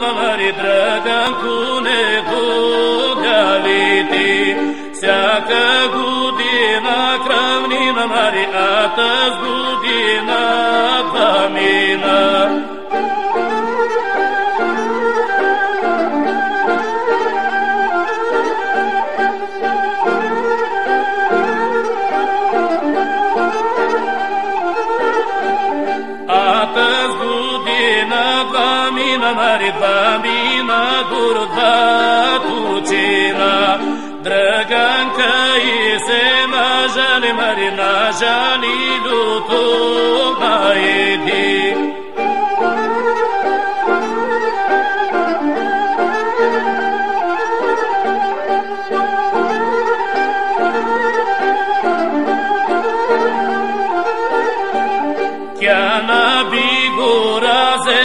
slava mari dragan kune dugaliti Всяка година кръвнина мари, а тъс година да мина. mari Μίνα Μαριβά, Μίνα Γουρδά, Κουτσίνα Δραγκάν καίσε να ζάνε Μαρινά, ζάνε Λουτού Μαϊδί Κι αν αμπιγουράζε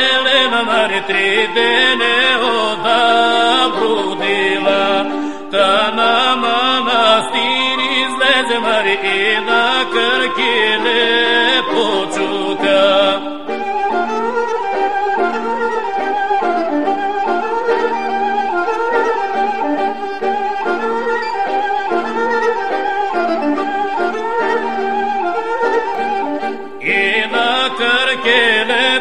tridene oda brudila, ta na manastir izlezmar i na krkile počuka. I na krkile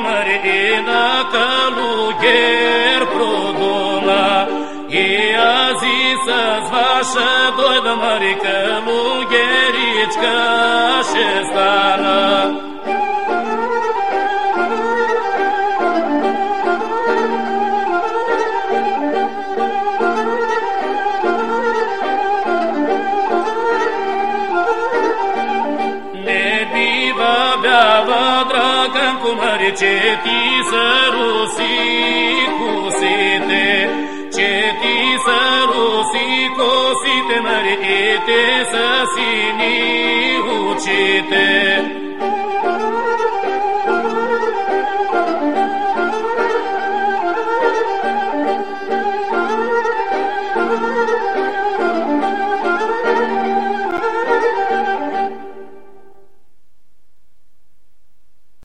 mrdina kaluger produla i aziza zvaša dojda mari kalugerička šestana. Ne biva bjava Păcăm cum receti să rusi cu sete, Ceti să rusi cu sete, Mărite să sini ucite.